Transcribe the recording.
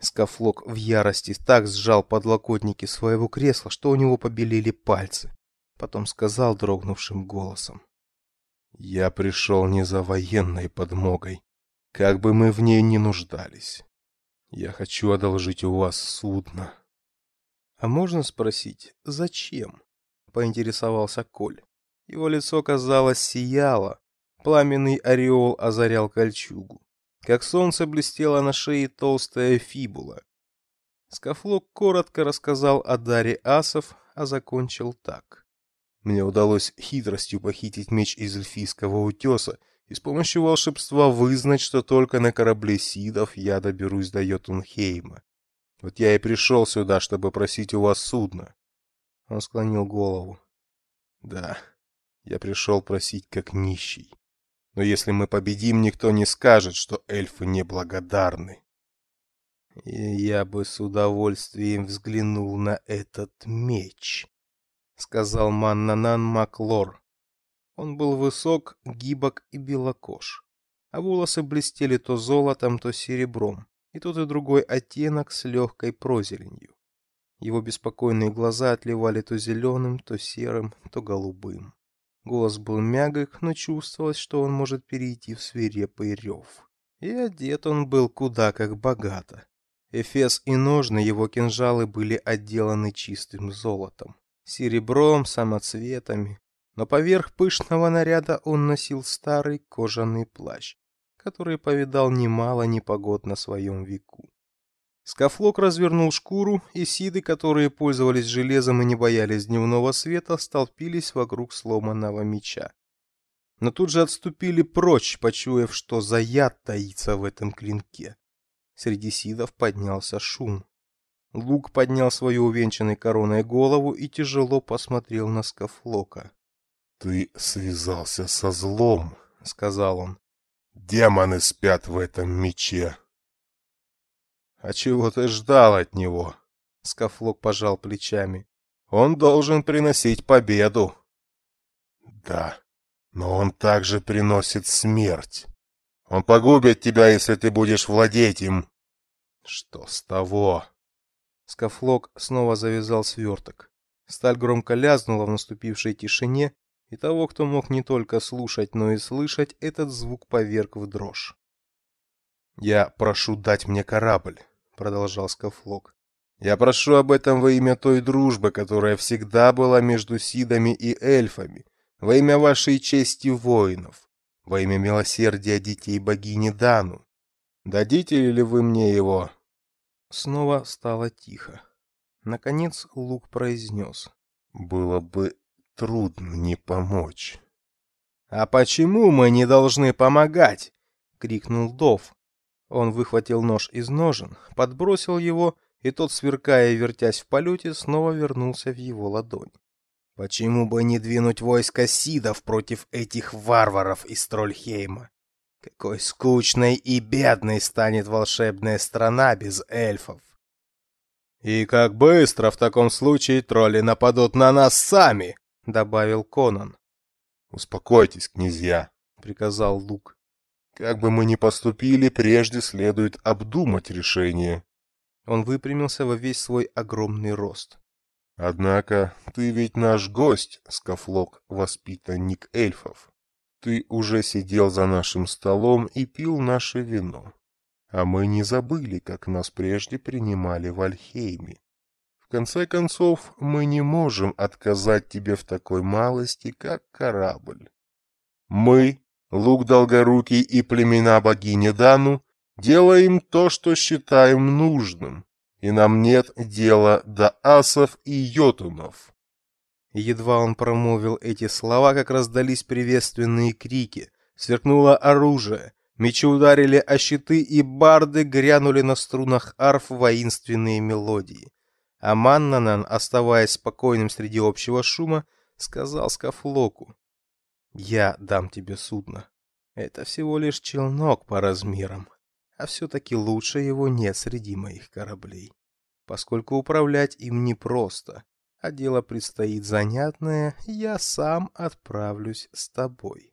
Скафлок в ярости так сжал подлокотники своего кресла, что у него побелели пальцы. Потом сказал дрогнувшим голосом. «Я пришел не за военной подмогой, как бы мы в ней ни нуждались. Я хочу одолжить у вас судно». «А можно спросить, зачем?» — поинтересовался Коль. Его лицо, казалось, сияло. Пламенный ореол озарял кольчугу. Как солнце блестела на шее толстая фибула. Скафлок коротко рассказал о даре асов, а закончил так. Мне удалось хитростью похитить меч из эльфийского утеса и с помощью волшебства вызнать, что только на корабле Сидов я доберусь до Йотунхейма. Вот я и пришел сюда, чтобы просить у вас судно. Он склонил голову. Да, я пришел просить как нищий. Но если мы победим, никто не скажет, что эльфы неблагодарны. И я бы с удовольствием взглянул на этот меч, сказал Маннанан Маклор. Он был высок, гибок и белокож, а волосы блестели то золотом, то серебром, и тот и другой оттенок с легкой прозеленью. Его беспокойные глаза отливали то зеленым, то серым, то голубым. Голос был мягок, но чувствовалось, что он может перейти в свирепый рев. И одет он был куда как богато. Эфес и ножны его кинжалы были отделаны чистым золотом, серебром, самоцветами, но поверх пышного наряда он носил старый кожаный плащ, который повидал немало непогод на своем веку. Скафлок развернул шкуру, и сиды, которые пользовались железом и не боялись дневного света, столпились вокруг сломанного меча. Но тут же отступили прочь, почуяв, что заяд таится в этом клинке. Среди сидов поднялся шум. Лук поднял свою увенчанной короной голову и тяжело посмотрел на Скафлока. «Ты связался со злом», — сказал он. «Демоны спят в этом мече». А чего ты ждал от него? Скафлок пожал плечами. Он должен приносить победу. Да, но он также приносит смерть. Он погубит тебя, если ты будешь владеть им. Что с того? Скафлок снова завязал сверток. Сталь громко лязнула в наступившей тишине, и того, кто мог не только слушать, но и слышать, этот звук поверг в дрожь. Я прошу дать мне корабль продолжал Скафлок. Я прошу об этом во имя той дружбы, которая всегда была между сидами и эльфами, во имя вашей чести воинов, во имя милосердия детей богини Дану. Дадите ли вы мне его? Снова стало тихо. Наконец Лук произнес. Было бы трудно не помочь. А почему мы не должны помогать? крикнул Дов. Он выхватил нож из ножен, подбросил его, и тот, сверкая и вертясь в полете, снова вернулся в его ладонь. Почему бы не двинуть войско сидов против этих варваров из Трольхейма? Какой скучной и бедной станет волшебная страна без эльфов. И как быстро в таком случае тролли нападут на нас сами, добавил Конан. Успокойтесь, князья, приказал Лук. Как бы мы ни поступили, прежде следует обдумать решение. Он выпрямился во весь свой огромный рост. Однако ты ведь наш гость, Скафлок, воспитанник эльфов. Ты уже сидел за нашим столом и пил наше вино. А мы не забыли, как нас прежде принимали в Альхейме. В конце концов, мы не можем отказать тебе в такой малости, как корабль. Мы Лук Долгорукий и племена богини Дану делаем то, что считаем нужным, и нам нет дела до асов и йотунов. Едва он промолвил эти слова, как раздались приветственные крики, сверкнуло оружие, мечи ударили о щиты, и барды грянули на струнах арф воинственные мелодии. А Маннанан, оставаясь спокойным среди общего шума, сказал Скафлоку: я дам тебе судно. Это всего лишь челнок по размерам, а все-таки лучше его нет среди моих кораблей, поскольку управлять им непросто, а дело предстоит занятное, я сам отправлюсь с тобой.